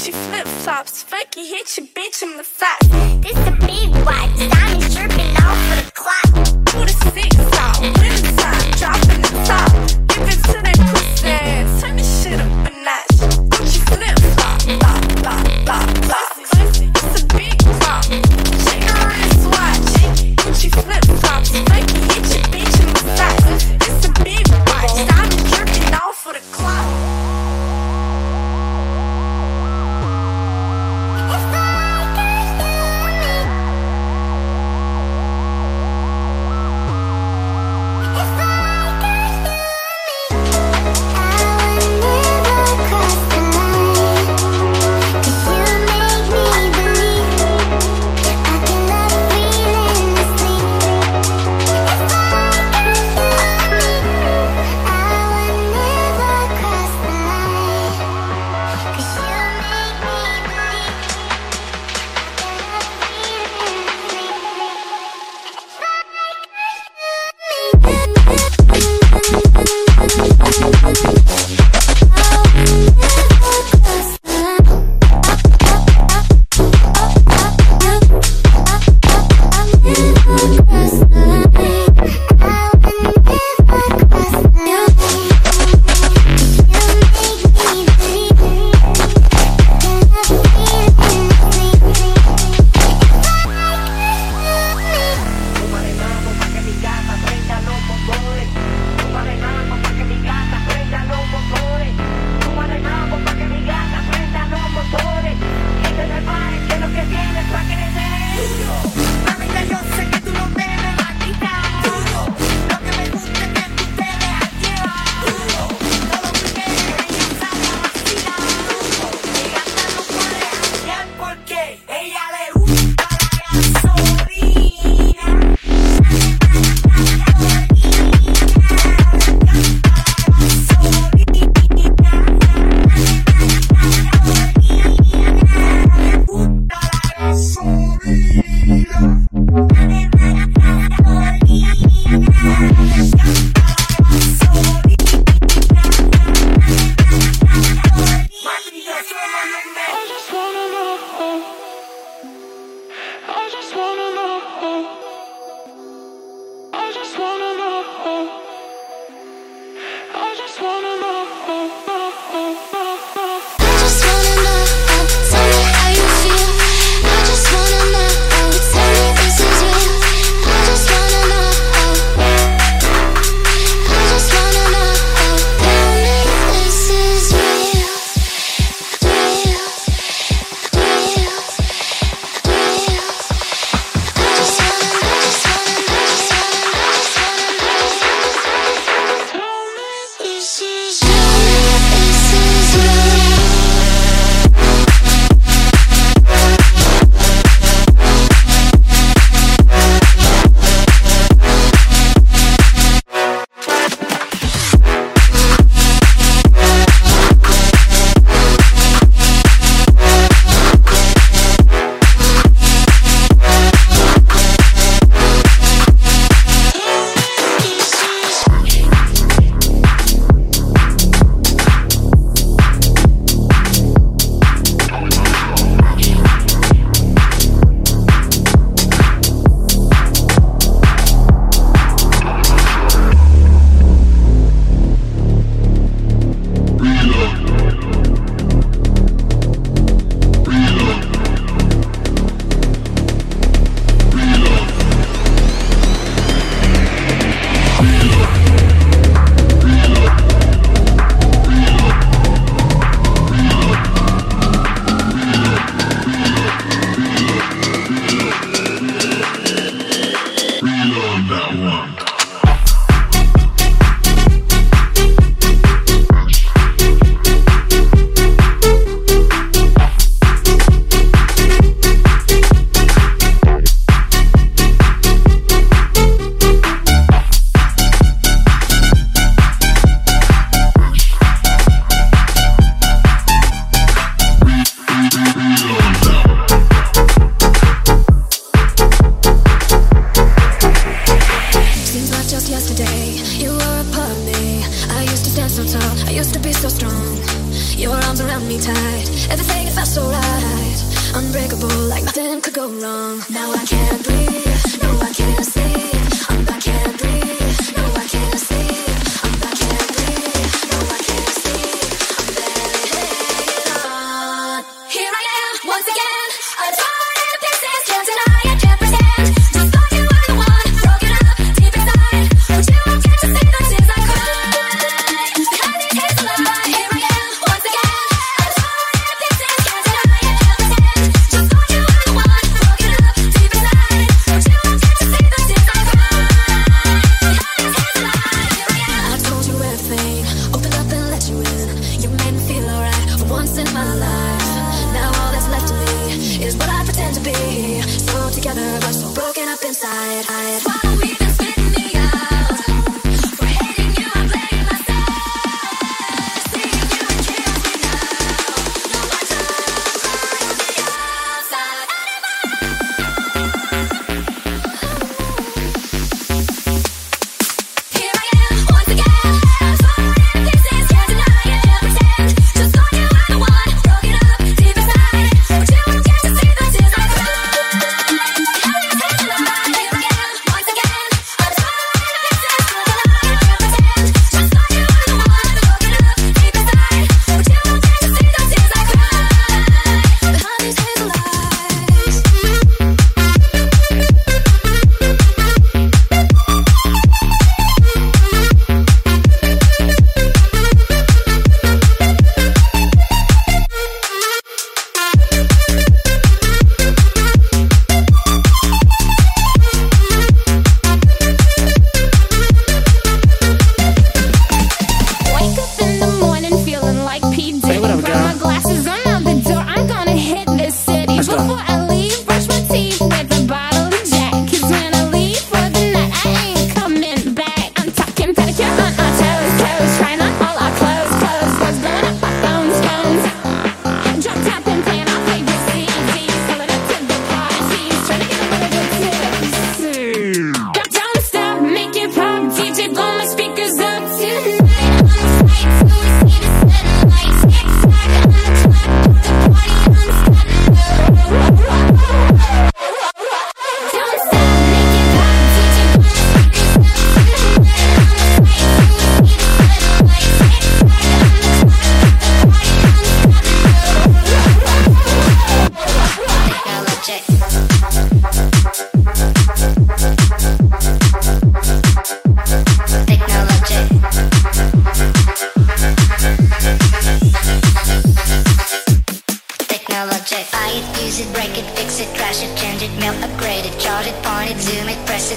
she flip flops. Fucking hit your bitch in the socks. This a big white diamond dripping off of the clock. Put a six on. inside. Why we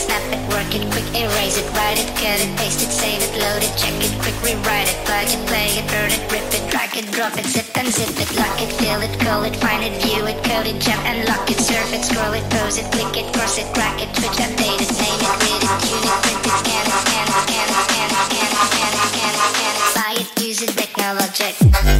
it, snap it, work it, quick erase it, write it, cut it, paste it, save it, load it, check it, quick rewrite it, plug it, play it, burn it, rip it, drag it, drop it, zip and zip it, lock it, fill it, call it, find it, view it, code it, jump and lock it, surf it, scroll it, pose it, click it, cross it, crack it, twitch, update it, name it, read it, tune it, print it, scan it, scan it, scan it, scan it, scan it, scan it, scan it, scan it, scan it, buy it, use it, technologic.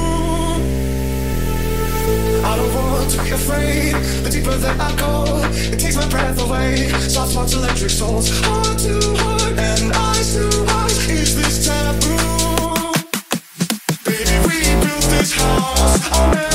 to be afraid. The deeper that I go, it takes my breath away. Soft hearts, electric souls, heart to heart, and eyes to eyes. Is this taboo? Baby, we built this house.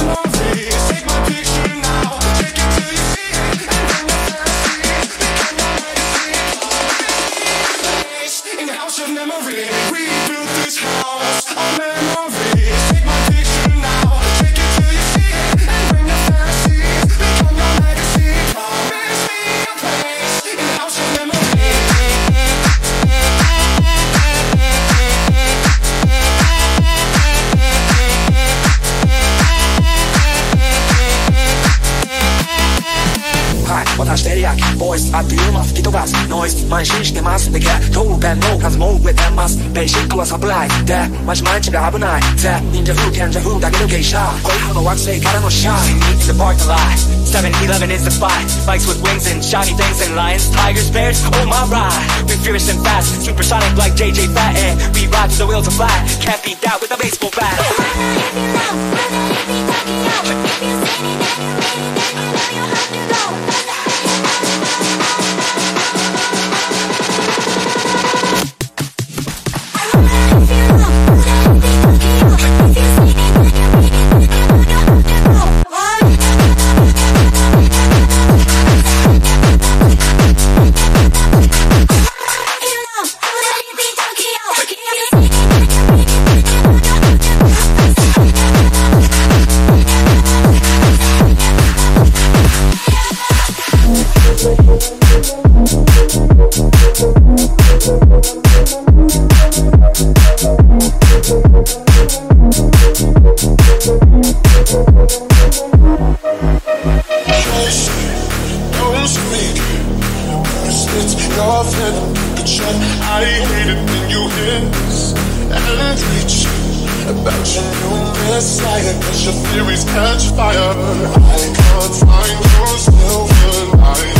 被醒过 supply that a night that ninja who can a parking is the spot Bikes with wings and shiny things and lions Tigers, bears, oh my ride We're furious and fast Supersonic like JJ Fat we ride to the wheels to fly Can't beat that with a baseball bat oh. decided Cause your theories catch fire. I can't find your silver lining.